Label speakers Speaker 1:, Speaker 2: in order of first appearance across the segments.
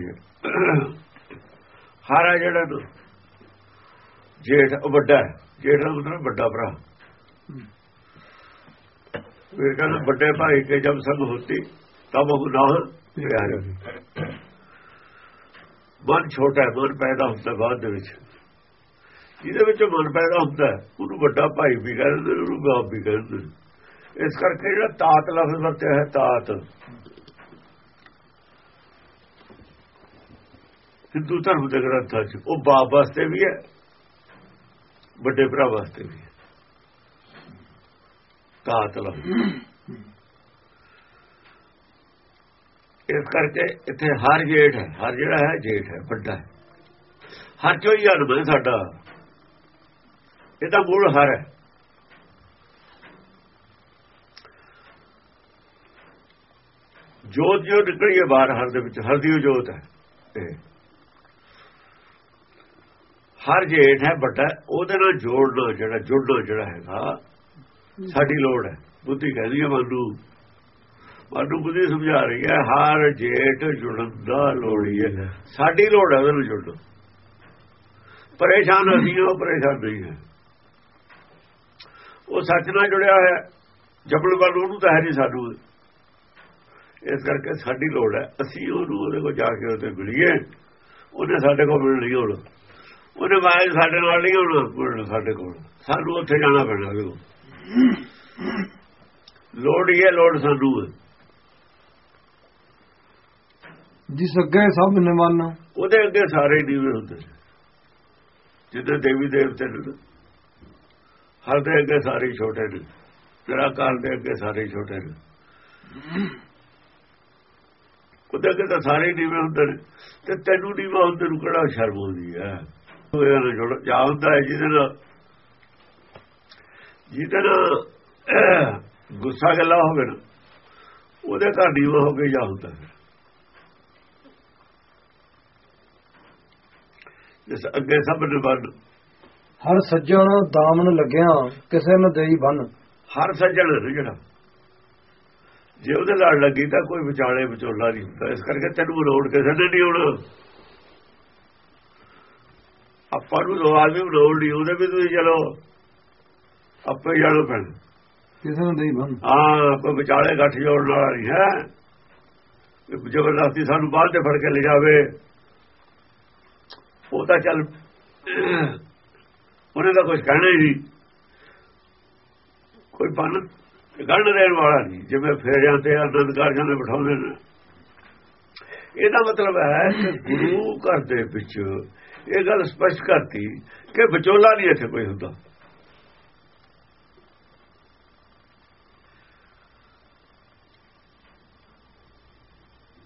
Speaker 1: ਹੋਈ ਹੈ। ਹਾਰਾ ਜਿਹੜਾ ਜੇਠ ਵੱਡਾ ਜੇਠ ਦਾ ਮਤਲਬ ਵੱਡਾ ਭਰਾ। ਫਿਰ ਕਹਿੰਦਾ ਵੱਡੇ ਭਾਈ ਕੇ ਜਬ ਸੰਗ ਹੋਤੀ ਤਬ ਉਹ ਨਾ ਪਿਆਰ ਮਨ ਛੋਟਾ ਹੈ, ਮਨ ਪੈਦਾ ਹੁੰਦਾ ਬਾਅਦ ਦੇ ਵਿੱਚ। ਜਿਹਦੇ ਵਿੱਚ ਮਨ ਪੈਦਾ ਹੁੰਦਾ ਉਹਨੂੰ ਵੱਡਾ ਭਾਈ ਵੀ ਕਹਿੰਦੇ ਨੇ, ਉਹਨੂੰ ਬਾਪ ਵੀ ਕਹਿੰਦੇ ਨੇ। ਇਸ ਕਰਕੇ ਜਿਹੜਾ ਤਾਤ ਲਫ਼ਜ਼ ਵਰਤਿਆ ਹੈ, ਤਾਤ। ਹਿੰਦੂ ਧਰਮ ਦੇ ਗ੍ਰੰਥਾਂ 'ਚ। ਉਹ ਬਾਪ ਵਾਸਤੇ ਵੀ ਹੈ, ਵੱਡੇ ਭਰਾ ਵਾਸਤੇ ਵੀ ਹੈ। ਤਾਤ ਲਫ਼ਜ਼ ਇਸ ਕਰਕੇ ਇੱਥੇ ਹਰ ਜੇਠ ਹੈ, ਹਰ ਜਿਹੜਾ ਹੈ, ਜੇਠ ਹੈ, ਵੱਡਾ ਹੈ। ਹਰ ਚੋਂ ਹੀ ਜਨਮ ਹੈ ਸਾਡਾ। ਇਹਦਾ ਤਾਂ ਮੂਲ ਹਰ ਹੈ। ਜੋਤ ਜੋ ਨਿਕਲੀ ਹੈ ਬਾਹਰ, ਹਰ ਦੇ ਵਿੱਚ, ਹਰ ਦੀ ਜੋਤ ਹੈ। ਹਰ ਜੇਠ ਹੈ ਵੱਡਾ ਉਹਦੇ ਨਾਲ ਜੋੜਨਾ ਜਿਹੜਾ ਜੁੜਨਾ ਜਿਹੜਾ ਹੈਗਾ। ਸਾਡੀ ਲੋੜ ਹੈ। ਬੁੱਧੀ ਕਹਿੰਦੀ ਹੈ ਮਨੂ ਮਨੂ ਬੁੱਧੀ ਸਮਝਾ ਰਹੀ ਹੈ ਹਰ ਜੇਠ ਜੁੜਨ ਦਾ ਲੋੜੀ ਹੈ ਸਾਡੀ ਲੋੜ ਹੈ ਉਹਦੇ ਨਾਲ ਜੁੜਨਾ ਪਰੇਸ਼ਾਨ ਅਸੀਂ ਉਹ ਪਰੇਸ਼ਾਨ ਨਹੀਂ ਹੈ। ਉਹ ਸੱਚ ਨਾਲ ਜੁੜਿਆ ਹੋਇਆ ਜਬਲ ਵੱਲ ਉਹਨੂੰ ਤਾਂ ਹੈ ਨਹੀਂ ਸਾਨੂੰ। ਇਸ ਕਰਕੇ ਸਾਡੀ ਲੋੜ ਹੈ ਅਸੀਂ ਉਹਨੂੰ ਉਹਦੇ ਕੋਲ ਜਾ ਕੇ ਉਹਦੇ ਮਿਲੀਏ। ਉਹਨੇ ਸਾਡੇ ਕੋਲ ਮਿਲਣੀ ਹੋਣ ਉਹਨੇ ਮਾਇਲ ਸਾਡੇ ਨਾਲ ਨਹੀਂ ਹੋਣਾ ਸਾਡੇ ਕੋਲ। ਸਾਨੂੰ ਉੱਥੇ ਜਾਣਾ ਪੈਣਾ ਵੇਖੋ ਲੋੜ ਹੀ ਹੈ ਲੋੜ ਸਾਨੂੰ
Speaker 2: ਜਿਸ ਅੱਗੇ ਸਭ ਨਿਮਾਨਾ।
Speaker 1: ਉਹਦੇ ਅੱਗੇ ਸਾਰੇ ਨੀਵੇਂ ਹੁੰਦੇ ਜਿੱਦੇ ਦੇਵੀ ਦੇਵਤੇ ਨੇ ਹਰ ਦੇ ਅੱਗੇ ਸਾਰੇ ਛੋਟੇ ਨੇ। ਤੇਰਾ ਕਾਲ ਦੇ ਅੱਗੇ ਸਾਰੇ ਛੋਟੇ ਨੇ। ਉਹਦੇ ਅੱਗੇ ਤਾਂ ਸਾਰੇ ਨੀਵੇਂ ਹੁੰਦੇ ਨੇ। ਤੇ ਤੈਨੂੰ ਨੀਵਾਂ ਹੁੰਦੇ ਨੂੰ ਕਿਹੜਾ ਸ਼ਰਮ ਆਉਂਦੀ ਹੈ? ਉਹ ਨਾਲ ਜੁੜ ਜਾ ਹੁੰਦਾ ਹੈ ਜਿਹਦੇ ਨਾਲ ਜਿਹਦੇ ਨਾਲ ਗੁੱਸਾ ਗੱਲਾ ਹੋਵੇ ਨਾ ਉਹਦੇ ਘਰ ਨੀਵਾਂ ਹੋ ਕੇ ਜਾ ਹੁੰਦਾ ਹੈ। ਜਿਸ ਅੱਗੇ ਸਭ ਨੇ ਬੰਨ
Speaker 2: ਹਰ ਸੱਜਣ ਦਾਮਨ ਲੱਗਿਆ ਕਿਸੇ ਨੂੰ ਦੇਈ ਬੰਨ।
Speaker 1: ਹਰ ਸੱਜਣ ਜਿਹੜਾ ਜੇ ਉਹਦੇ ਲੜ ਲੱਗੀ ਤਾਂ ਕੋਈ ਵਿਚਾਲੇ ਵਿਚੋਲਾ ਨਹੀਂ ਹੁੰਦਾ। ਇਸ ਕਰਕੇ ਤੈਨੂੰ ਰੋੜ ਕਿਸੇ ਨੇ ਨਹੀਂ ਹੋਣਾ। ਆਪਾਂ ਨੂੰ ਦੋ ਆਦਮੀ ਰੋੜ ਨਹੀਂ ਉਹਦੇ ਵੀ ਤੁਸੀਂ ਚਲੋ ਆਪੇ ਜਾਣੋ ਪੈਣ।
Speaker 2: ਕਿਸੇ ਨੂੰ ਦੇਈ ਬੰਨ
Speaker 1: ਹਾਂ ਕੋਈ ਵਿਚਾਲੇ ਗੱਠ ਜੋੜਨ ਵਾਲਾ ਨਹੀਂ ਹੈ। ਜ਼ਬਰਦਸਤੀ ਸਾਨੂੰ ਬਾਹਰ ਤੇ ਫੜ ਕੇ ਲੈ ਜਾਵੇ। ਉਹ ਤਾਂ ਚੱਲ ਉਹਨੇ ਤਾਂ ਕੁਝ ਕਹਿਣਾ ਹੀ ਨਹੀਂ। ਕੋਈ ਬੰਨ ਗੰਢ ਦੇਣ ਵਾਲਾ ਨਹੀਂ ਜਿਵੇਂ ਫੇਰਿਆਂ ਤੇ ਆਨੰਦ ਕਾਰਜਾਂ ਦੇ ਬਿਠਾਉਂਦੇ ਨੇ। ਇਹਦਾ ਮਤਲਬ ਹੈ ਕਿ ਗੁਰੂ ਘਰ ਦੇ ਵਿੱਚ ਇਹ ਗੱਲ ਸਪਸ਼ਟ ਕਰਤੀ ਕਿ ਵਿਚੋਲਾ ਨਹੀਂ ਇੱਥੇ ਕੋਈ ਹੁੰਦਾ।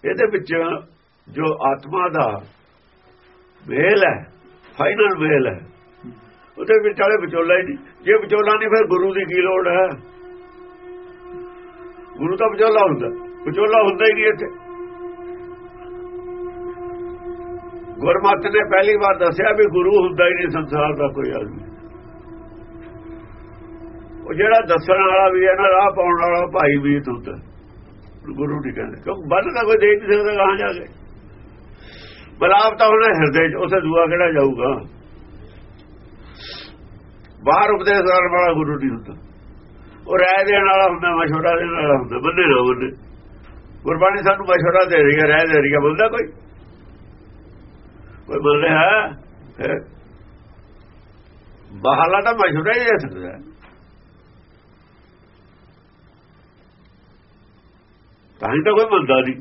Speaker 1: ਇਹਦੇ ਵਿੱਚ ਜੋ ਆਤਮਾ ਦਾ ਵੇਲ ਹੈ ਫਾਈਨਲ ਵੇਲ ਹੈ, ਉਹਦੇ ਵਿਚਾਲੇ ਵਿਚੋਲਾ ਹੀ ਨਹੀਂ। ਜੇ ਵਿਚੋਲਾ ਨਹੀਂ, ਫਿਰ ਗੁਰੂ ਦੀ ਕੀ ਲੋੜ ਹੈ? ਗੁਰੂ ਤਾਂ ਵਿਚੋਲਾ ਹੁੰਦਾ। ਵਿਚੋਲਾ ਹੁੰਦਾ ਹੀ ਨਹੀਂ ਇੱਥੇ। ਗੁਰਮਤਿ ਨੇ ਪਹਿਲੀ ਵਾਰ ਦੱਸਿਆ ਵੀ ਗੁਰੂ ਹੁੰਦਾ ਹੀ ਨਹੀਂ ਸੰਸਾਰ ਦਾ ਕੋਈ ਆਦਮੀ। ਉਹ ਜਿਹੜਾ ਦੱਸਣ ਵਾਲਾ ਵੀ ਹੈ ਨਾ, ਰਾਹ ਪਾਉਣ ਵਾਲਾ ਭਾਈ ਵੀ ਹੁੰਦਾ। ਗੁਰੂ ਨਹੀਂ ਕਹਿੰਦੇ। ਕਿਉਂਕਿ ਬੰਦ ਤਾਂ ਕੋਈ ਦੇ ਨਹੀਂ ਸਕਦਾ ਕਹਾਂ ਜਾ ਕੇ। ਬਲਾਵ ਤਾਂ ਉਹਨੇ ਹਿਰਦੇ 'ਚ ਉਸੇ ਦੂਆ ਕਿਹੜਾ ਜਾਊਗਾ? ਬਾਹਰ ਉਪਦੇਸ਼ ਕਰਨ ਵਾਲਾ ਗੁਰੂ ਨਹੀਂ ਹੁੰਦਾ। ਉਹ ਰਾਏ ਦੇਣ ਵਾਲਾ ਹੁੰਦਾ, ਮਸ਼ਵਰਾ ਦੇਣ ਵਾਲਾ ਹੁੰਦਾ। ਬੰਦੇ ਨਾ ਬੰਦੇ। ਗੁਰਬਾਣੀ ਸਾਨੂੰ ਮਸ਼ਵਰਾ ਦੇ ਰਹੀ ਹੈ ਰਾਏ ਦੇ ਰਹੀ ਹੈ। ਬੰਦਾ ਕੋਈ? ਕੋਈ ਬੰਦੇ ਹੈ? ਬਾਹਰਲਾ ਤਾਂ ਮਸ਼ਵਰਾ ਹੀ ਦੇ ਸਕਦਾ ਤਾਂ। ਹੀ ਤਾਂ ਕੋਈ ਮੰਨਦਾ ਨਹੀਂ।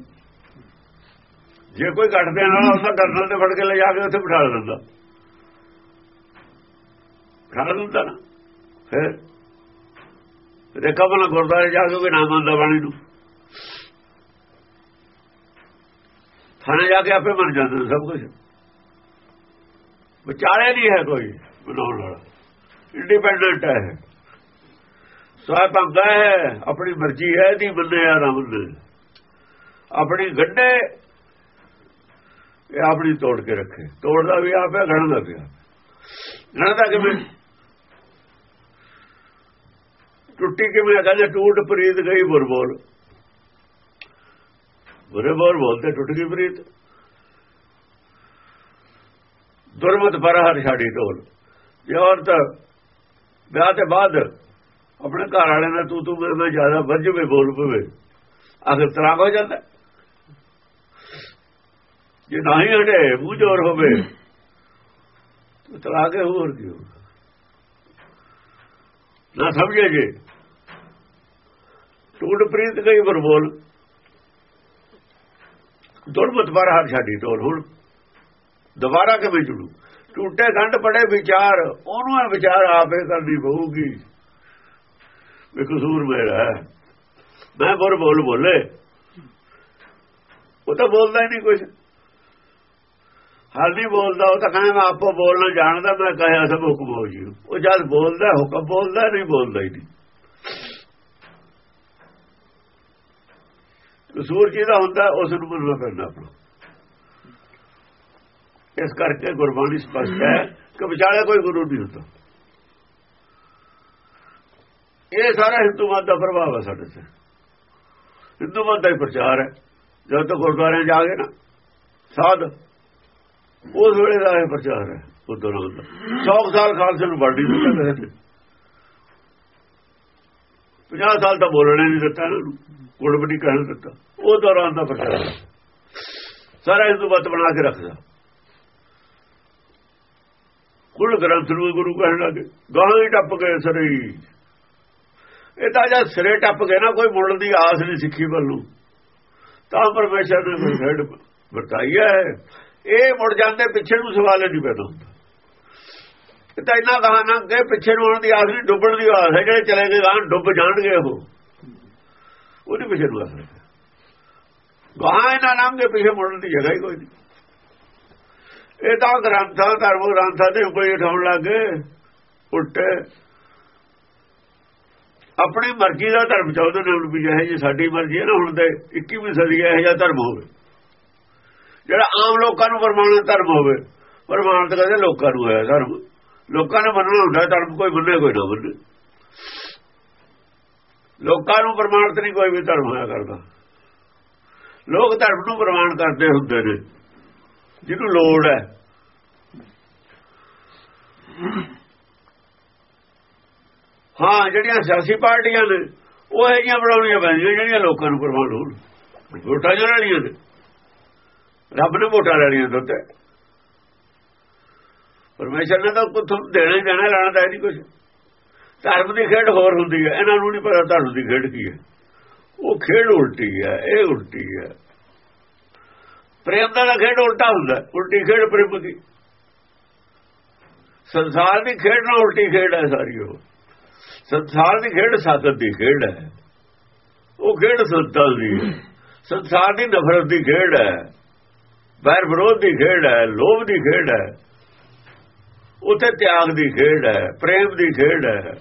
Speaker 1: ਜੇ ਕੋਈ ਘੱਟ ਦੇਣ ਵਾਲਾ ਹੁੰਦਾ ਡਰਨਲ ਤੇ ਫੜ ਕੇ ਲੈ ਜਾ ਕੇ ਉੱਥੇ ਬਿਠਾ ਦਿੰਦਾ। ਬਿਠਾ ਦਿੰਦਾ ਨਾ। ਫਿਰ ਰੇਖਾ ਬਣਾ ਗੁਰਦਾਰੇ ਜਾ ਕੇ ਕੋਈ ਨਾਮ ਮੰਨਦਾ ਬਾਣੀ ਨੂੰ। ਥਾਣੇ ਜਾ ਕੇ ਆਪੇ ਮੰਨ ਜਾਂਦਾ ਨੇ ਸਭ ਕੁਝ ਵਿਚਾਰੇ ਨਹੀਂ ਹੈ ਕੋਈ ਬਣਾਉਣ ਵਾਲਾ। ਇੰਡੀਪੈਂਡੈਂਟ ਹੈ ਸਵਾਇ ਭੰਗਾ ਹੈ, ਆਪਣੀ ਮਰਜ਼ੀ ਹੈ ਦੀ ਬੰਦੇ ਆ ਰਮਨ ਆਪਣੀ ਗੱਡੇ, ਇਹ ਆਪਣੀ ਤੋੜ ਕੇ ਰੱਖੇ। ਤੋੜਦਾ ਵੀ ਆਪ ਹੈ ਗਣਦਾ ਵੀ ਆਪ। ਗਣਦਾ ਕਿਵੇਂ? ਟੁੱਟੀ ਕਿਵੇਂ ਕਹਿੰਦੇ ਟੂਟ ਪ੍ਰੀਤ ਗਈ ਬੁਰਬੋਲ। ਬੁਰੇ ਬੋਲ ਬੋਲਦੇ ਟੁੱਟ ਗਈ ਪ੍ਰੀਤ। ਦੁਰਮਤ ਪਰ ਹਰ ਛਾੜੀ ਢੋਲ। ਜੇ ਔਰਤ ਵਿਆਹ ਤੇ ਬਾਅਦ ਆਪਣੇ ਘਰ ਵਾਲੇ ਨਾਲ ਤੂੰ ਤੂੰ ਮੈਂ ਜ਼ਿਆਦਾ ਵੱਜਵੇ ਬੋਲ ਪਵੇ। ਆਖਰ ਤਰਾਕ ਹੋ ਜਾਂਦਾ। ਜੇ ਨਹੀਂ ਹਟੇ, ਮੂੰਹ ਜੋਰ ਹੋਵੇ, ਤਾਂ ਤਲਾਕ ਹੋਰ ਕੀ ਹੋਊਗਾ? ਨਾ ਸਮਝੇ ਜੇ। ਟੂਟ ਪ੍ਰੀਤ ਕਈ ਪਰ ਬੋਲ। ਦੁਰਮਤ ਪਰ ਹਰ ਛਾੜੀ ਢੋਲ ਹੁਣ ਦੁਬਾਰਾ ਕਿਵੇਂ ਜੁੜੂ? ਟੂਟੇ ਗੰਢ ਪੜੇ ਵਿਚਾਰ, ਉਹਨੂੰ ਇਹ ਵਿਚਾਰ ਆਪੇ ਕਰਨੀ ਪਊਗੀ। ਵੀ ਕਸੂਰ ਮੇਰਾ ਮੈਂ ਬੋਲ ਬੋਲ ਬੋਲੇ। ਉਹ ਤਾਂ ਬੋਲਦਾ ਹੀ ਨਹੀਂ ਕੁਝ ਹਾਲ ਨਹੀਂ ਬੋਲਦਾ, ਉਹ ਤਾਂ ਕਹਿੰਦਾ ਮੈਂ ਆਪੋ ਬੋਲਣਾ ਜਾਣਦਾ, ਮੈਂ ਕਹਿਆ ਸਭ ਹੁਕਮ ਹੋ ਜੀ। ਉਹ ਜਦ ਬੋਲਦਾ, ਹੁਕਮ ਬੋਲਦਾ, ਨਹੀਂ ਬੋਲਦਾ ਹੀ ਨਹੀਂ। ਕਸੂਰ ਜਿਹਦਾ ਹੁੰਦਾ, ਉਸ ਨੂੰ ਮੰਨਣਾ ਪੈਂਦਾ ਆਪਣਾ। ਇਸ ਕਰਕੇ ਗੁਰਬਾਣੀ ਸਪਸ਼ਟ ਹੈ ਕਿ ਵਿਚਾਲੇ ਕੋਈ ਗੁਰੂ ਨਹੀਂ ਹੁੰਦਾ। ਇਹ ਸਾਰਾ ਹਿੰਦੂ ਮਤ ਦਾ ਪ੍ਰਭਾਵ ਹੈ ਸਾਡੇ ਤੇ। ਹਿੰਦੂ ਮਤ ਦਾ ਹੀ ਪ੍ਰਚਾਰ ਹੈ। ਜਦ ਤੱਕ ਗੁਰਦੁਆਰਿਆਂ ਜਾ ਗਏ ਨਾ, ਸਾਧ, ਉਸ ਵੇਲੇ ਦਾ ਇਹ ਪ੍ਰਚਾਰ ਹੈ ਉਦੋਂ ਦਾ। 100 ਸਾਲ ਖਾਲਸੇ ਨੂੰ ਵਰਡੀ ਦਿੱਤਾ ਕਿਸੇ ਨੇ 50 ਸਾਲ ਤਾਂ ਬੋਲਣੇ ਨਹੀਂ ਦਿੱਤਾ ਇਹਨਾਂ ਨੂੰ ਗੁਰਬਣੀ ਕਹਿਣ ਦਿੱਤਾ। ਉਹ ਦੌਰਾਨ ਦਾ ਪ੍ਰਚਾਰ ਸਾਰਾ ਹਿੰਦੂ ਮਤ ਬਣਾ ਕੇ ਰੱਖਦਾ। ਕੁੱਲ ਗ੍ਰੰਥ ਨੂੰ ਗੁਰੂ ਕਹਿਣ ਲੱਗੇ। ਗਾਂ ਹੀ ਟੱਪ ਗਏ ਸਰੇ। ਇਹ ਤਾਂ ਜਦ ਸਿਰੇ ਟੱਪ ਗਏ ਨਾ, ਕੋਈ ਮੁੜਨ ਦੀ ਆਸ ਨਹੀਂ ਸਿੱਖੀ ਵੱਲੋਂ ਤਾਂ ਪਰਮੇਸ਼ਰ ਨੇ ਕੋਈ ਖੇਡ ਵਰਤਾਈ ਹੈ। ਇਹ ਮੁੜ ਜਾਂਦੇ ਪਿੱਛੇ ਨੂੰ ਸਵਾਲ ਨਹੀਂ ਪੈਦਾ ਹੁੰਦਾ। ਇਹ ਤਾਂ ਇਹਨਾਂ ਕਹਾ ਨਾ ਗਏ ਪਿੱਛੇ ਨੂੰ ਆਉਣ ਦੀ ਆਸ ਨਹੀਂ, ਡੁੱਬਣ ਦੀ ਆਸ ਹੈ। ਜਿਹੜੇ ਚਲੇ ਗਏ ਗਾਂ ਡੁੱਬ ਜਾਣਗੇ ਉਹ। ਉਹਦੇ ਪਿੱਛੇ ਨੂੰ ਆਸ ਹੈ ਗਾਂ ਇਹਨਾਂ ਲੰਘੇ ਪਿੱਛੇ ਮੁੜਨ ਦੀ ਜਗ੍ਹਾ ਹੀ ਕੋਈ ਨਹੀਂ। ਇਹ ਤਾਂ ਗ੍ਰੰਥਾਂ, ਧਰਮ ਗ੍ਰੰਥਾਂ ਦੇ ਉੱਪਰ ਉਠਾਉਣ ਲੱਗੇ ਉਲਟੇ। ਆਪਣੀ ਮਰਜ਼ੀ ਦਾ ਧਰਮ ਚਾਹੁੰਦੇ ਨੇ ਹੁਣ ਵੀ ਇਹ ਜੀ ਸਾਡੀ ਮਰਜ਼ੀ ਹੈ ਨਾ, ਹੁਣ ਤੇ 21ਵੀਂ ਸਦੀ ਹੈ ਇਹ ਜਿਹਾ ਧਰਮ ਹੋਵੇ। ਜਿਹੜਾ ਆਮ ਲੋਕਾਂ ਨੂੰ ਪ੍ਰਮਾਣਿਤ ਧਰਮ ਹੋਵੇ ਪ੍ਰਮਾਣਿਤ ਕਹਿੰਦੇ ਲੋਕਾਂ ਨੂੰ ਹੋਇਆ ਧਰਮ। ਲੋਕਾਂ ਨੇ ਮੰਨਣਾ ਹੁੰਦਾ ਧਰਮ ਕੋਈ ਮੰਨੇ, ਕੋਈ ਨਾ ਮੰਨੇ। ਲੋਕਾਂ ਨੂੰ ਪ੍ਰਮਾਣਿਤ ਨਹੀਂ ਕੋਈ ਵੀ ਧਰਮ ਹੋਇਆ ਕਰਦਾ। ਲੋਕ ਧਰਮ ਨੂੰ ਪ੍ਰਮਾਣ ਕਰਦੇ ਹੁੰਦੇ ਨੇ। ਜਿਹਨੂੰ ਲੋੜ ਹੈ। ਹਾਂ, ਜਿਹੜੀਆਂ ਸਿਆਸੀ ਪਾਰਟੀਆਂ ਨੇ, ਉਹ ਇਹ ਜੀਆਂ ਬਣਾਉਣੀਆਂ ਪੈਂਦੀਆਂ ਜਿਹੜੀਆਂ ਲੋਕਾਂ ਨੂੰ ਪ੍ਰਮਾਣ ਹੋਣ। ਵੋਟਾਂ ਜੋ ਲੈਣੀਆਂ ਨੇ? ਰੱਬ ਨੇ ਵੋਟਾਂ ਲੈਣੀਆਂ ਦਿੱਤੇ ਪਰਮੇਸ਼ਰ ਨੇ ਤਾਂ ਕੁਝ ਦੇਣਾ ਹੀ ਦੇਣਾ, ਲੈਣਾ ਤਾਂ ਨਹੀਂ ਕੁਝ ਧਰਮ ਦੀ ਖੇਡ ਹੋਰ ਹੁੰਦੀ ਹੈ, ਇਹਨਾਂ ਨੂੰ ਨਹੀਂ ਪਤਾ ਧਰਮ ਦੀ ਖੇਡ ਕੀ ਹੈ। ਉਹ ਖੇਡ ਉਲਟੀ ਹੈ, ਇਹ ਉਲਟੀ ਹੈ। ਪ੍ਰੇਮ ਦਾ ਖੇਡ ਉਲਟਾ ਹੁੰਦਾ, ਉਲਟੀ ਖੇਡ ਪ੍ਰੇਮ ਦੀ। ਸੰਸਾਰ ਦੀ ਖੇਡ ਨਾਲ ਉਲਟੀ ਖੇਡ ਹੈ ਸਾਰੀ ਉਹ। ਸੰਸਾਰ ਦੀ ਖੇਡ ਸਾਖਤ ਦੀ ਖੇਡ ਹੈ। ਉਹ ਖੇਡ ਸੰਤਲ ਦੀ ਹੈ। ਸੰਸਾਰ ਦੀ ਨਫ਼ਰਤ ਦੀ ਖੇਡ ਹੈ। ਵੈਰ ਵਿਰੋਧ ਦੀ ਖੇਡ ਹੈ, ਲੋਭ ਦੀ ਖੇਡ ਹੈ। ਉਥੇ ਤਿਆਗ ਦੀ ਖੇਡ ਹੈ, ਪ੍ਰੇਮ ਦੀ ਖੇਡ ਹੈ।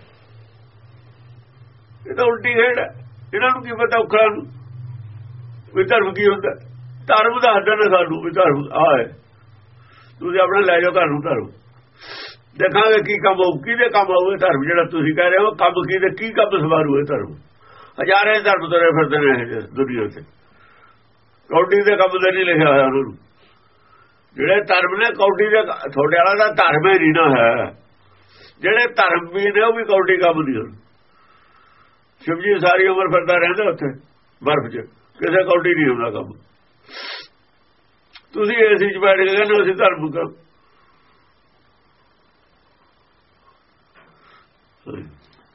Speaker 1: ਇਹ ਤਾਂ ਉਲਟੀ ਖੇਡ ਹੈ। ਇਹਨਾਂ ਨੂੰ ਕੀ ਪਤਾ ਔਖਾ ਨੂੰ? ਵੀ ਧਰਮ ਕੀ ਹੁੰਦਾ? ਧਰਮ ਦਾ ਹੱਦ ਨਾ ਸਾਨੂੰ ਵੀ ਧਰਮ ਆਏ ਤੁਸੀਂ ਆਪਣਾ ਲੈ ਜਾਓ ਘਰ ਨੂੰ ਧਰਮ। ਦੇਖਾਂਗੇ ਕੀ ਕੰਮ ਹੋਊ, ਕਿਹਦੇ ਕੰਮ ਹੋਊ ਧਰਮ, ਜਿਹੜਾ ਤੁਸੀਂ ਕਹਿ ਰਹੇ ਹੋ, ਕੰਮ ਕਿਹਦੇ, ਕੀ ਕੰਮ ਸਵਾਰੂ ਹੈ ਧਰਮ। ਹਜ਼ਾਰਾਂ ਧਰਮ ਤੁਰੇ ਫਿਰਦੇ ਨੇ ਦੁਨੀਆ ਤੇ। ਕੌਡੀ ਦੇ ਕੰਮ ਦੇ ਨਹੀਂ ਲਿਖਿਆ ਹੋਇਆ ਉਹਨਾਂ ਨੂੰ। ਜਿਹੜੇ ਧਰਮ ਨੇ, ਕੌਡੀ ਦੇ ਤੁਹਾਡੇ ਵਾਲਾ ਦਾ ਧਰਮ ਹੀ ਨਹੀਂ ਨਾ ਹੈ। ਜਿਹੜੇ ਧਰਮ ਵੀ ਨੇ, ਉਹ ਵੀ ਕੌਡੀ ਕੰਮ ਦੀ ਹਨ ਸ਼ਿਵਜੀ ਸਾਰੀ ਉਮਰ ਫਿਰਦਾ ਰਹਿੰਦਾ ਉੱਥੇ, ਬਰਫ਼ 'ਚ। ਕਿਸੇ ਕੌਡੀ ਨਹੀਂ ਹੁੰਦਾ ਕੰਮ। ਤੁਸੀਂ ਏਸੀ 'ਚ ਬੈਠ ਕੇ ਕਹਿੰਦੇ ਅਸੀਂ ਧਰਮ ਕਰ।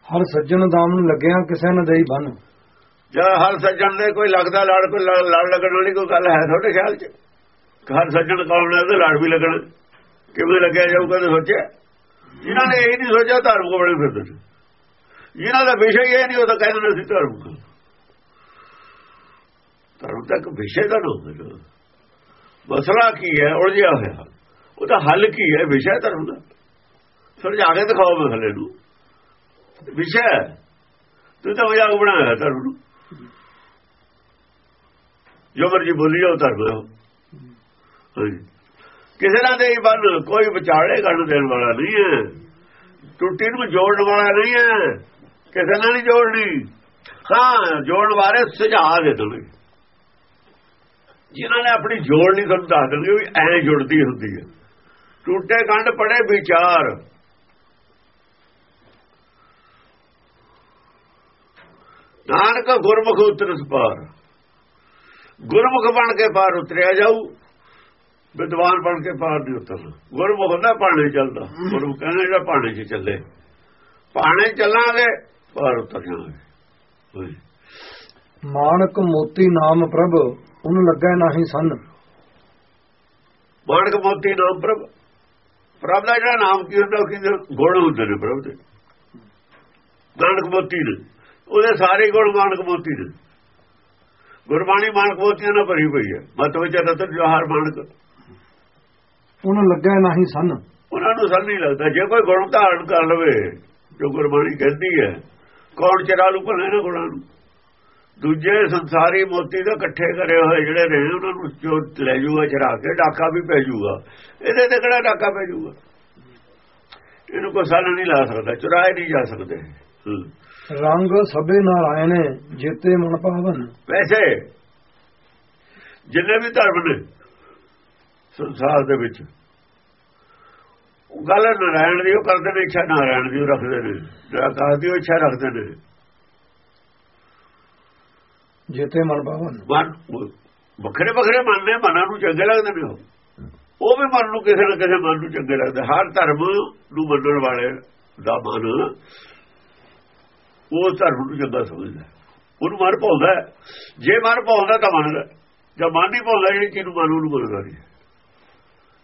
Speaker 2: ਹਰ ਸੱਜਣ ਦਾਮ ਨੂੰ ਲੱਗਿਆ ਕਿਸੇ ਨੇ ਦੇਈ ਬੰਨ।
Speaker 1: ਜਾਂ ਹਰ ਸੱਜਣ ਦੇ ਕੋਈ ਲੱਗਦਾ ਲੜ ਕੋਈ ਲੜ ਲੱਗਣ ਵਾਲੀ ਕੋਈ ਗੱਲ ਹੈ ਤੁਹਾਡੇ ਖਿਆਲ 'ਚ? ਹਰ ਸੱਜਣ ਕੌਣ ਹੈ ਉਹਦੇ ਲੜ ਵੀ ਲੱਗਣ। ਕਿਵੇਂ ਲੱਗਿਆ ਜਾਊਗਾ ਤੇ ਸੋਚਿਆ? ਜਿਨ੍ਹਾਂ ਨੇ ਇਹ ਨਹੀਂ ਸੋਚਿਆ ਧਰਮ ਕੋ ਬੜੇ ਫਿਰਦੇ ਜਿਨ੍ਹਾਂ ਦਾ ਵਿਸ਼ਾ ਹੀ ਇਹ ਨਹੀਂ ਉਹ ਤਾਂ ਕਹਿੰਦੇ ਅਸੀਂ ਧਰਮ ਧਰਮ ਤੱਕ ਵਿਸ਼ੇ ਦਾ ਨਾ। ਹੋਵੇ ਮਸਲਾ ਕੀ ਹੈ? ਉਲਝਿਆ ਹੋਇਆ। ਉਹਦਾ ਹੱਲ ਕੀ ਹੈ? ਵਿਸ਼ਾ ਧਰਮ ਦਾ। ਸਮਝਾ ਕੇ ਦਿਖਾਓ ਮਸਲੇ ਨੂੰ। ਵਿਸ਼ਾ ਤੂੰ ਤਾਂ ਮਜ਼ਾਕ ਬਣਾਇਆ ਧਰਮ ਨੂੰ। ਜੋ ਮਰਜ਼ੀ ਬੋਲੀ ਜਾਓ, ਧਰਮ ਕਿਸੇ ਨਾਲ ਦੇ ਬੰਨ ਕੋਈ ਵਿਚਾਲੇ ਕਰਨ ਦੇਣ ਵਾਲਾ ਨਹੀਂ ਹੈ। ਟੁੱਟੀ ਨੂੰ ਜੋੜਨ ਵਾਲਾ ਨਹੀਂ ਹੈ। ਕਿਸੇ ਨਾਲ ਨਹੀਂ ਜੋੜਨੀ। ਹਾਂ, ਜੋੜਨ ਬਾਰੇ ਸੁਝਾਅ ਦੇ ਦੋ ਜਿਨ੍ਹਾਂ ਨੇ ਆਪਣੀ ਜੋੜ ਨਹੀਂ ਤੁਹਾਨੂੰ ਦੱਸ ਦਿੰਦੇ ਵੀ ਐਂ ਜੁੜਦੀ ਹੁੰਦੀ ਹੈ। ਟੂਟੇ ਗੰਢ ਪੜੇ ਵਿਚਾਰ। ਨਾਨਕ ਗੁਰਮੁਖ ਉਤਰਸ ਪਾਰ ਗੁਰਮੁਖ ਬਣ ਕੇ ਪਾਰ ਉਤਰਿਆ ਜਾਊ, ਵਿਦਵਾਨ ਬਣ ਕੇ ਪਾਰ ਨਹੀਂ ਉਤਰਨਾ ਗੁਰਮੁਖ ਹੁੰਦਾ ਪਾਣੇ ਚੱਲਦਾ। ਗੁਰਮੁਖ ਕਹਿੰਦਾ ਜਿਹੜਾ ਪਾਣੇ 'ਚ ਚੱਲੇ। ਪਾਣੇ ਚੱਲਾਂਗੇ, ਪਾਰ ਉਤਰ ਜਾਵਾਂਗੇ।
Speaker 2: ਮਾਨਕ ਮੋਤੀ ਨਾਮ ਪ੍ਰਭ ਉਹਨੂੰ ਲੱਗਾ ਨਹੀਂ ਸੰਨ
Speaker 1: ਮਾਨਕ ਮੋਤੀ ਨਾਮ ਪ੍ਰਭ ਪ੍ਰਭ ਦਾ ਜਿਹੜਾ ਨਾਮ ਕੀ ਹੁੰਦਾ ਉਹ ਕਹਿੰਦੇ ਗੁਣ ਹੁੰਦੇ ਨੇ ਪ੍ਰਭ ਦੇ। ਨਾਨਕ ਮੋਤੀ ਨੇ ਉਹਦੇ ਸਾਰੇ ਗੁਣ ਮਾਨਕ ਮੋਤੀ ਨੇ ਗੁਰਬਾਣੀ ਮਾਨਕ ਮੋਤੀਆਂ ਨਾਲ ਭਰੀ ਪਈ ਹੈ। ਮਤ ਵਿੱਚ ਰਤਨ ਜਵਾਹਰ ਮਾਨਕ
Speaker 2: ਉਹਨੂੰ ਲੱਗਾ ਨਹੀਂ ਸੰਨ
Speaker 1: ਉਹਨਾਂ ਨੂੰ ਸਰ ਨਹੀਂ ਲੱਗਦਾ। ਜੇ ਕੋਈ ਗੁਣ ਧਾਰਨ ਕਰ ਲਵੇ ਜੋ ਗੁਰਬਾਣੀ ਕਹਿੰਦੀ ਹੈ ਕੌਣ ਚਰਾ ਲੂ ਭਲੇ ਨਾ ਗੁਣਾਂ ਨੂੰ? ਦੂਜੇ ਸੰਸਾਰੀ ਮੋਤੀ ਦਾ ਇਕੱਠੇ ਕਰੇ ਹੋਏ ਜਿਹੜੇ ਨੇ ਉਹਨਾਂ ਨੂੰ ਜੋ ਲੈ ਜੂਗਾ ਚਰਾ ਕੇ ਡਾਕਾ ਵੀ ਪੈ ਜੂਗਾ। ਇਹਦੇ ਤੇ ਕਿਹੜਾ ਡਾਕਾ ਪੈ ਜੂਗਾ? ਇਹਨੂੰ ਕੋਈ ਸਨ ਨਹੀਂ ਲਾ ਸਕਦਾ ਚੁਰਾਏ ਨਹੀਂ ਜਾ ਸਕਦੇ।
Speaker 2: ਰੰਗ ਸਭੇ ਨਾਰਾਇਣ ਜੇਤੇ ਮਨ ਪਾਵਨ।
Speaker 1: ਵੈਸੇ ਜਿੰਨੇ ਵੀ ਧਰਮ ਨੇ ਸੰਸਾਰ ਦੇ ਵਿੱਚ ਉਹ ਗੱਲ ਨਾਰਾਇਣ ਦੀ ਉਹ ਕਰਦੇ ਨੇ ਇੱਛਾ ਨਾਰਾਇਣ ਦੀ ਉਹ ਰੱਖਦੇ ਨੇ ਨਿਰਾਕਾਰ ਦੀ ਉਹ ਇੱਛਾ ਰੱਖਦੇ ਨੇ।
Speaker 2: ਜੇਤੇ ਮਨ ਪਾਵਨ
Speaker 1: ਵੱਖਰੇ ਵੱਖਰੇ ਮਨ ਮਨਾਂ ਨੂੰ ਚੰਗੇ ਲੱਗਦੇ ਨੇ ਉਹ। ਵੀ ਮਨ ਨੂੰ ਕਿਸੇ ਨਾ ਕਿਸੇ ਮਨ ਨੂੰ ਚੰਗੇ ਲੱਗਦਾ। ਹਰ ਧਰਮ ਨੂੰ ਮੰਨਣ ਵਾਲੇ ਦਾ ਮਨ, ਉਹ ਧਰਮ ਨੂੰ ਚੰਗਾ ਸਮਝਦਾ ਉਹਨੂੰ ਮਨ ਭਾਉਂਦਾ ਜੇ ਮਨ ਭਾਉਂਦਾ ਤਾਂ ਮੰਨਦਾ ਜੇ ਮਨ ਨਹੀਂ ਭਾਉਂਦਾ ਜਿਹੜੀ ਚੀਜ਼ ਨੂੰ ਮਨ ਉਹਨੂੰ ਮੰਨਦਾ ਨਹੀਂ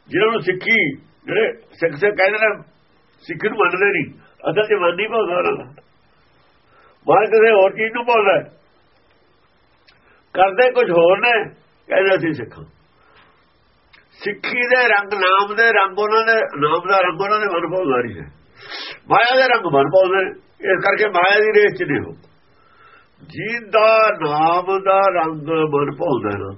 Speaker 1: ਜਿਹਨਾਂ ਨੂੰ ਸਿੱਖੀ, ਜਿਹੜੇ ਸਿੱਖ ਸੇ ਕਹਿੰਦੇ ਨੇ, ਸਿੱਖ ਨੂੰ ਮੰਨਦੇ ਨਹੀਂ ਅਸਲ ਤੇ ਮਨ ਨਹੀਂ ਭਾਉਂਦਾ ਉਹਨਾਂ ਦਾ। ਮਨ ਕਿਸੇ ਹੋਰ ਚੀਜ਼ ਨੂੰ ਭਾਉਂਦਾ ਕਰਦੇ ਕੁਝ ਹੋਰ ਨੇ, ਕਹਿੰਦੇ ਅਸੀਂ ਸਿੱਖਾਂ। ਸਿੱਖੀ ਦੇ ਰੰਗ, ਨਾਮ ਦੇ ਰੰਗ ਉਹਨਾਂ ਦੇ ਨਾਮ ਦਾ ਰੰਗ ਉਹਨਾਂ ਦੇ ਮਨ ਭਾਉਂਦਾ ਨਹੀਂ ਹੈ। ਮਾਇਆ ਦੇ ਰੰਗ ਮਨ ਭਾਉਂਦੇ ਇਸ ਕਰਕੇ ਮਾਇਆ ਦੀ ਰੇਸ ਚ ਨਹੀਂ ਹੋ। ਜਿਹਦਾ ਨਾਮ ਦਾ ਰੰਗ ਮਨ ਭਾਉਂਦਾ ਨਾ,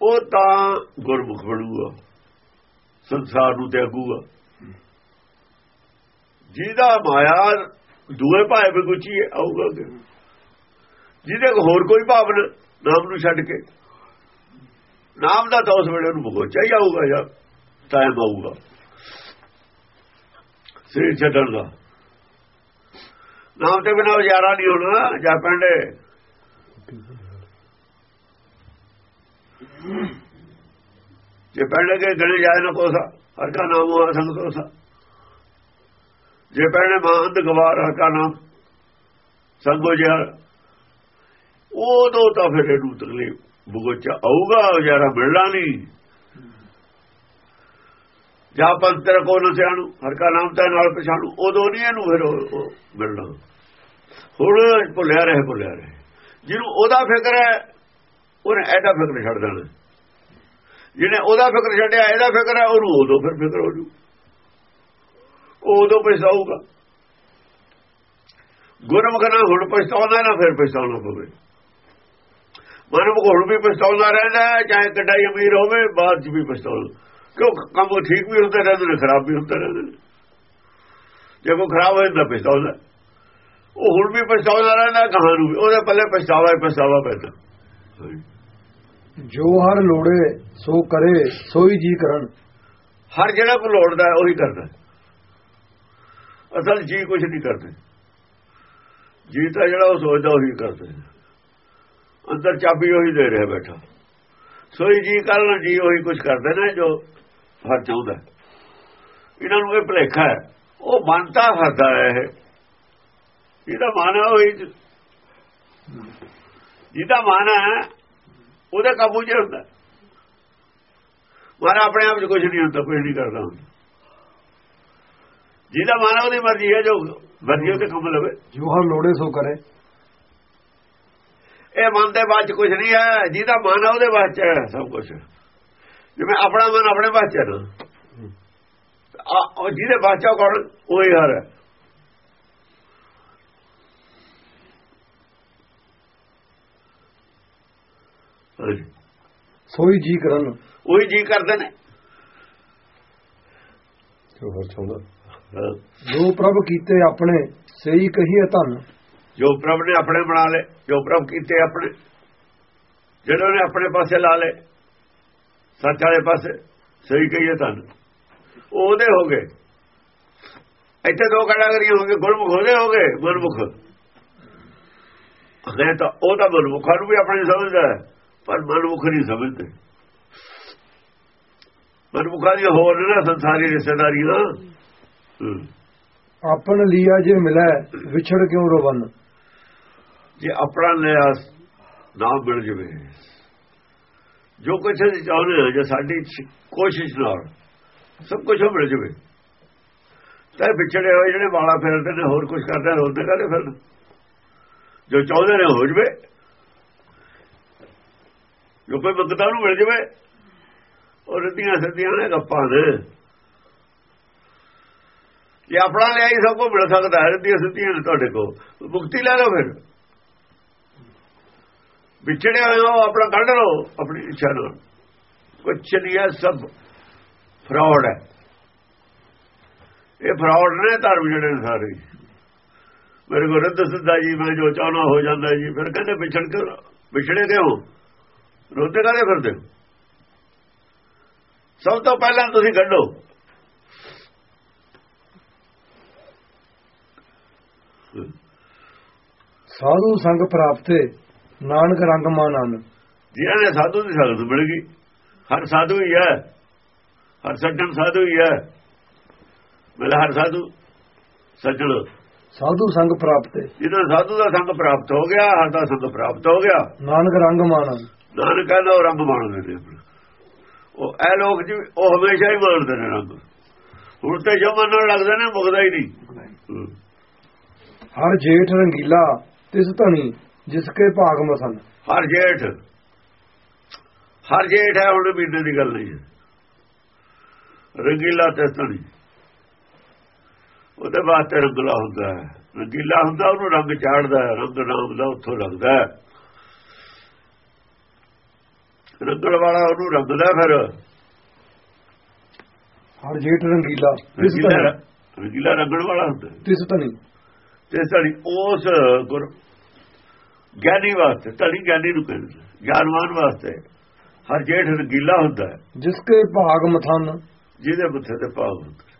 Speaker 1: ਉਹ ਤਾਂ ਗੁਰਮੁਖ ਬਣੂਗਾ, ਸੰਸਾਰ ਨੂੰ ਤਿਆਗੂਗਾ। ਜਿਹਦਾ ਮਾਇਆ ਦੂਏ ਭਾਏ ਬਗੁਚੀ ਆਊਗਾ ਅੱਗੇ। ਜਿਹਦੇ ਕੋਲ ਹੋਰ ਕੋਈ ਭਾਵਨਾ, ਨਾਮ ਨੂੰ ਛੱਡ ਕੇ। ਨਾਮ ਦਾ ਤਾਂ ਉਸ ਵੇਲੇ ਉਹਨੂੰ ਬਗੋਚਾ ਹੀ ਆਊਗਾ ਜਾਂ ਟਾਈਮ ਆਊਗਾ। ਸਰੀਰ ਛੱਡਣ ਦਾ। ਨਾਮ ਤੇ ਬਿਨਾਂ ਉਜਾਰਾ ਨਹੀਂ ਹੋਣਾ, ਜਾਂ ਪਿੰਡੇ ਜੇ ਪਿੰਡ ਕੇ ਗਣੇ ਜਾਏ ਨਾ ਕੋਸਾ, ਹਰ ਕਾ ਨਾਮ ਹੋਆ ਸੰਗ ਜੇ ਪਹਿਣੇ ਮਹੰਤ ਗਵਾਰ ਹਰ ਕਾ ਨਾਮ ਸੰਗੋ ਜਿਆ ਉਦੋਂ ਤਾਂ ਫਿਰ ਇਹਨੂੰ ਤਕਲੀਫ ਬੁਗੋਚਾ ਆਊਗਾ ਉਜਾਰਾ ਮਿਲਣਾ ਨਹੀਂ। ਜਾਂ ਪੰਤਰ ਕੋ ਨ ਸਿਆਣੂ, ਹਰ ਕਾ ਨਾਮ ਤਾਂ ਨਾਲ ਪਛਾਣੂ, ਉਦੋਂ ਨਹੀਂ ਇਹਨੂੰ ਫਿਰ ਮਿਲਣਾ। ਹੁਣ ਭੁੱਲਿਆ ਰਹੇ ਭੁੱਲਿਆ ਰਹੇ। ਜਿਹਨੂੰ ਉਹਦਾ ਫਿਕਰ ਹੈ, ਉਹਨੇ ਇਹਦਾ ਫਿਕਰ ਛੱਡ ਦੇਣਾ। ਜਿਹਨੇ ਉਹਦਾ ਫਿਕਰ ਛੱਡਿਆ, ਇਹਦਾ ਫਿਕਰ ਹੈ, ਉਹਨੂੰ ਉਦੋਂ ਫਿਰ ਫਿਕਰ ਹੋ ਜੂ। ਉਹ ਉਦੋਂ ਪਛਤਾਊਗਾ ਗੁਰਮੁਖ ਨਾ ਹੁਣ ਪਛਤਾਉਣਾ ਨਾ ਫਿਰ ਪਛਤਾਉਣਾ ਪਵੇ। ਮਨੁੱਖ ਹੁਣ ਵੀ ਪਛਤਾਉਂਦਾ ਰਹਿੰਦਾ ਚਾਹੇ ਕਢਾਈ ਅਮੀਰ ਹੋਵੇ ਬਾਅਦ ਚ ਵੀ ਪਛਤਾਉਂਦਾ ਕਿਉਂ ਕੰਮ ਉਹ ਠੀਕ ਵੀ ਹੁੰਦੇ ਰਹਿੰਦੇ ਨੇ ਖਰਾਬ ਵੀ ਹੁੰਦੇ ਰਹਿੰਦੇ ਨੇ। ਜੇ ਕੋਈ ਖਰਾਬ ਹੋ ਜਾਂਦਾ ਪਛਤਾਉਂਦਾ ਉਹ ਹੁਣ ਵੀ ਪਛਤਾਉਂਦਾ ਰਹਿੰਦਾ ਕਹਾਂ ਨੂੰ ਉਹਦੇ ਪੱਲੇ ਪਛਤਾਵਾ ਹੀ ਪਛਤਾਵਾ ਪੈਂਦਾ।
Speaker 2: ਜੋ ਹਰ ਲੋੜੇ ਸੋ ਕਰੇ ਸੋਈ ਜੀ ਕਰਨ।
Speaker 1: ਹਰ ਜਿਹੜਾ ਕੋ ਲੋੜਦਾ ਉਹੀ ਕਰਦਾ। ਅਸਲ ਜੀ ਕੁਝ ਨਹੀਂ ਕਰਦੇ। ਜੀ ਤਾਂ ਜਿਹੜਾ ਉਹ ਸੋਚਦਾ ਉਹੀ ਕਰਦੇ। ਅੰਦਰ ਚਾਬੀ ਉਹੀ ਦੇ ਰਿਹਾ ਬੈਠਾ। ਸੋਈ ਜੀ ਕਰਨ, ਜੀ ਉਹੀ ਕੁਝ ਕਰਦੇ ਨੇ ਜੋ ਹਰ ਚਾਹੁੰਦਾ। ਇਹਨਾਂ ਨੂੰ ਇਹ ਭਲੇਖਾ ਹੈ। ਉਹ ਮੰਨਤਾ ਹਰਦਾ ਹੈ ਇਹ। ਜਿਹਦਾ ਮਨ ਹੈ ਉਹੀ ਜਿਹਦਾ ਮਨ ਹੈ ਉਹਦੇ ਕਾਬੂ 'ਚ ਹੁੰਦਾ। ਮਨ ਆਪਣੇ ਆਪ 'ਚ ਕੁਝ ਨਹੀਂ ਹੁੰਦਾ ਕੁਝ ਨਹੀਂ ਕਰਦਾ। ਹੁੰਦਾ ਜਿਹਦਾ ਮਨ ਉਹਦੀ ਮਰਜ਼ੀ ਹੈ ਜੋ ਮਰਜ਼ੀ ਉਹ ਤੇ ਕੰਮ ਲਵੇ।
Speaker 2: ਜੋ ਹਰ ਲੋੜੇ ਸੋ ਕਰੇ।
Speaker 1: ਇਹ ਮਨ ਦੇ ਬਾਅਦ ਕੁਝ ਨਹੀਂ ਹੈ ਜਿਹਦਾ ਮਨ ਉਹਦੇ ਬਾਅਦ 'ਚ ਹੈ ਸਭ ਕੁਝ ਜਿਵੇਂ ਆਪਣਾ ਮਨ ਆਪਣੇ ਬਾਅਦ 'ਚ ਉਹ ਜਿਹਦੇ ਬਾਅਦ 'ਚ ਕੌਣ? ਉਹ ਹੀ ਹਰ ਹੈ।
Speaker 2: ਸੋਈ ਜੀ। ਕਰਨ।
Speaker 1: ਉਹੀ ਜੀ ਕਰਦੇ ਨੇ।
Speaker 2: ਜੋ ਹਰ ਚਾਹੁੰਦਾ। ਜੋ ਪ੍ਰਭ ਕੀਤੇ ਆਪਣੇ, ਸਹੀ ਕਹੀਏ ਧੰਨ।
Speaker 1: ਜੋ ਪ੍ਰਭ ਨੇ ਆਪਣੇ ਬਣਾ ਲਏ, ਜੋ ਪ੍ਰਭ ਕੀਤੇ ਆਪਣੇ, ਜਿਹੜੇ ਨੇ ਆਪਣੇ ਪਾਸੇ ਲਾ ਲਏ, ਸੱਚ ਵਾਲੇ ਪਾਸੇ, ਸਹੀ ਕਹੀਏ ਧੰਨ। ਉਹਦੇ ਹੋ ਗਏ। ਇੱਥੇ ਦੋ ਕੈਟਾਗਰੀਆਂ ਹੋ ਗਏ ਗੁਰਮੁਖ ਉਹਦੇ ਹੋ ਗਏ, ਗੁਰਮੁਖ। ਨਹੀਂ ਤਾਂ ਉਹ ਤਾਂ ਗੁਰਮੁਖਾਂ ਨੂੰ ਵੀ ਆਪਣੇ ਸਮਝਦਾ ਪਰ ਮਨਮੁਖ ਨਹੀਂ ਸਮਝਦੇ। ਮਨਮੁਖਾਂ ਦੀ ਹੋਰ ਨਾ ਸੰਸਾਰੀ ਰਿਸ਼ਤੇਦਾਰੀਆਂ। ਹੂੰ।
Speaker 2: ਆਪਨ ਲੀਆ ਜੇ ਮਿਲੈ ਵਿਛੜ ਕਿਉਂ ਰੋਵਨ?
Speaker 1: ਜੇ ਆਪਣਾ ਲਿਆ ਨਾਮ ਮਿਲ ਜਵੇ। ਜੋ ਕੁਛ ਅਸੀਂ ਚਾਹੁੰਦੇ ਹਾਂ ਜੇ ਸਾਡੀ ਕੋਸ਼ਿਸ਼ ਨਾਲ ਸਭ ਕੁਝ ਮਿਲ ਜਵੇ। ਤਾਂ ਵਿਛੜੇ ਹੋਏ ਜਿਹੜੇ ਵਾਲਾ ਫੇਰਦੇ ਨੇ ਹੋਰ ਕੁਝ ਕਰਦੇ ਨੇ ਉਹਦੇ ਕਰਦੇ ਫਿਰਨ ਜੋ ਚਾਹੁੰਦੇ ਨੇ ਹੋ ਜਵੇ। ਜੋ ਕੋਈ ਮੰਗਤਾ ਨੂੰ ਮਿਲ ਜਵੇ ਉਹ ਰੱਦੀਆਂ ਸੱਦੀਆਂ ਨੇ ਗੱਪਾਂ ਨੇ ਜੇ ਆਪਣਾ ਲਿਆ ਹੀ ਸਭ ਕੁਝ ਮਿਲ ਸਕਦਾ ਹੈ ਰੱਦੀਆਂ ਸੱਦੀਆਂ ਨੇ ਤੁਹਾਡੇ ਕੋਲ। ਮੁਕਤੀ ਲੈ ਲਓ ਫਿਰ। ਵਿਛੜੇ ਹੋਏ ਹੋ ਆਪਣਾ ਕੱਢ ਲਓ, ਆਪਣੀ ਇੱਛਾ ਨਾਲ। ਕੁਛ ਨਹੀਂ ਹੈ ਸਭ ਫਰਾਡ ਹੈ। ਇਹ ਫਰਾਡ ਨੇ ਧਰਮ ਜਿਹੜੇ ਨੇ ਸਾਰੇ। ਮੇਰੇ ਕੋਲ ਰਦ ਸਿੱਧਾ ਜੀ, ਮੈਂ ਜੋ ਚਾਹਣਾ ਹੋ ਜਾਂਦਾ ਜੀ, ਫਿਰ ਕਹਿੰਦੇ ਵਿਛੜ ਕੇ ਵਿਛੜੇ ਹੋ ਰੋਤੇ ਕਾਹਦੇ ਫਿਰਦੇ? ਸਭ ਤੋਂ ਪਹਿਲਾਂ ਤੁਸੀਂ ਕੱਢੋ।
Speaker 2: ਸਾਧੂ ਸੰਗ ਪ੍ਰਾਪਤੇ ਨਾਨਕ ਰੰਗ ਮਾਨਨ
Speaker 1: ਜਿਹਨਾਂ ਨੇ ਸਾਧੂ ਦੀ ਸੰਗਤ ਮਿਲ ਗਈ ਹਰ ਸਾਧੂ ਹੀ ਹੈ ਹਰ ਸੱਜਣ ਸਾਧੂ ਹੀ ਹੈ। ਮਿਲ ਹਰ ਸਾਧੂ ਸੱਜਣ।
Speaker 2: ਸਾਧੂ ਸੰਗ ਪ੍ਰਾਪਤੇ।
Speaker 1: ਜਿਹਨਾਂ ਸਾਧੂ ਦਾ ਸੰਗ ਪ੍ਰਾਪਤ ਹੋ ਗਿਆ ਹਰ ਦਾ ਸੰਗ ਪ੍ਰਾਪਤ ਹੋ ਗਿਆ।
Speaker 2: ਨਾਨਕ ਰੰਗ ਮਾਨਨ
Speaker 1: ਨਾਨਕ। ਕਹਿੰਦਾ ਉਹ ਰੰਗ ਮਾਣਦੇ ਨੇ। ਉਹ ਇਹ ਲੋਕ ਜੀ ਉਹ ਹਮੇਸ਼ਾ ਹੀ ਮਾਣਦੇ ਨੇ ਰੰਗ। ਹੁਣ ਤੇ ਜੋ ਮੰਨਣ ਲੱਗਦੇ ਨੇ ਮੁਕਦਾ ਹੀ ਨਹੀਂ।
Speaker 2: ਹਰ ਜੇਠ ਰੰਗੀਲਾ ਤਿਸ ਧਣੀ ਜਿਸ ਕੇ ਭਾਗ ਮਸਨ
Speaker 1: ਹਰ ਜੇਠ। ਹਰ ਜੇਠ ਹੈ ਹੁਣ ਮਹੀਨੇ ਦੀ ਗੱਲ ਨਹੀਂ ਹੈ। ਰੰਗੀਲਾ ਸਣੀ ਉਹਦੇ ਵਾਸਤੇ ਰੰਗਲਾ ਹੁੰਦਾ ਹੈ। ਰੰਗੀਲਾ ਹੁੰਦਾ ਉਹਨੂੰ ਰੰਗ ਚਾੜਦਾ ਹੈ। ਰੰਗ ਨਾਮ ਦਾ ਉੱਥੋਂ ਲੱਗਦਾ ਹੈ। ਰੰਗਲ ਵਾਲਾ ਉਹਨੂੰ ਰੰਗਦਾ ਫਿਰ।
Speaker 2: ਹਰ ਜੇਠ ਰੰਗੀਲਾ ਤਿਸ
Speaker 1: ਰੰਗੀਲਾ
Speaker 2: ਧਣੀ
Speaker 1: ਰੰਗੀਲਾ ਰੰਗਣ ਵਾਲਾ ਹੁੰਦਾ
Speaker 2: ਤਿਸ ਧਣੀ
Speaker 1: ਤੇ ਸਾਡੀ ਉਸ ਗੁਰ ਗਿਆਨੀ ਵਾਸਤੇ ਤੜੀ ਗਿਆਨੀ ਨੂੰ ਕਹਿੰਦੇ ਗਿਆਨਵਾਨ ਵਾਸਤੇ। ਹਰ ਜੇਠ ਰੰਗੀਲਾ ਹੁੰਦਾ ਹੈ।
Speaker 2: ਜਿਸ ਕੇ ਭਾਗ ਮਥਨ।
Speaker 1: ਜਿਹਦੇ ਮੱਥੇ ਤੇ ਭਾਵ ਹੁੰਦਾ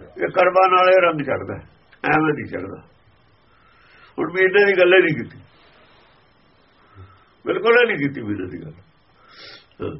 Speaker 1: ਇਹ ਕਰਮਾਂ ਨਾਲੇ ਰੰਗ ਚੜਦਾ ਐਵੇਂ ਨਹੀਂ ਚੜਦਾ ਹੁਣ ਮਹੀਨੇ ਦੀ ਗੱਲੇ ਨਹੀਂ ਕੀਤੀ। ਬਿਲਕੁਲ ਨਹੀਂ ਕੀਤੀ ਮਹੀਨੇ ਦੀ ਗੱਲ।